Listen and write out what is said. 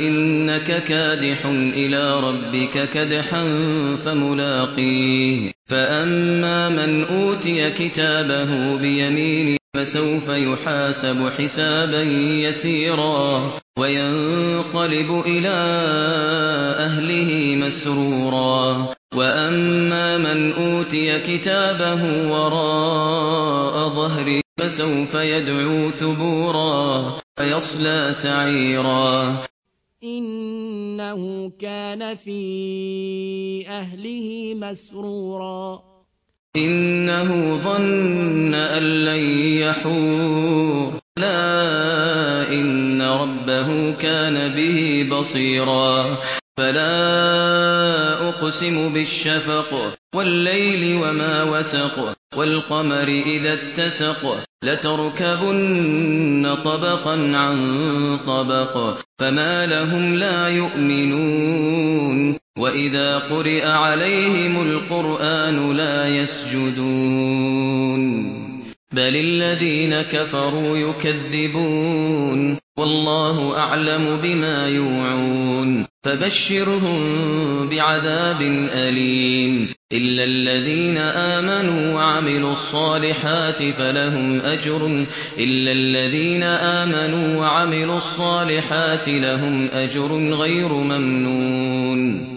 إنك كادح إلى ربك كدحا فملاقيه. فأما من أوتي كتابه بيمينه فسوف يحاسب حسابا يسيرا وينقلب إلى أهله مسرورا. وأما من أوتي كتابه وراء ظهره فسوف يدعو ثبورا. فيصلى سعيرا. إنه كان في أهله مسرورا. إنه ظن أن لن يحور. لا إن ربه كان به بصيرا. فلا أقسم بالشفق والليل وما وسق. والقمر إذا اتسق لتركبن طبقا عن طبق فما لهم لا يؤمنون وإذا قرئ عليهم القرآن لا يسجدون بل الذين كفروا يكذبون والله أعلم بما يوعون فبشرهم بعذاب أليم. إلا الذين آمنوا وعملوا الصالحات فلهم أجر. إلا الذين آمنوا وعملوا الصالحات لهم أجر غير ممنون.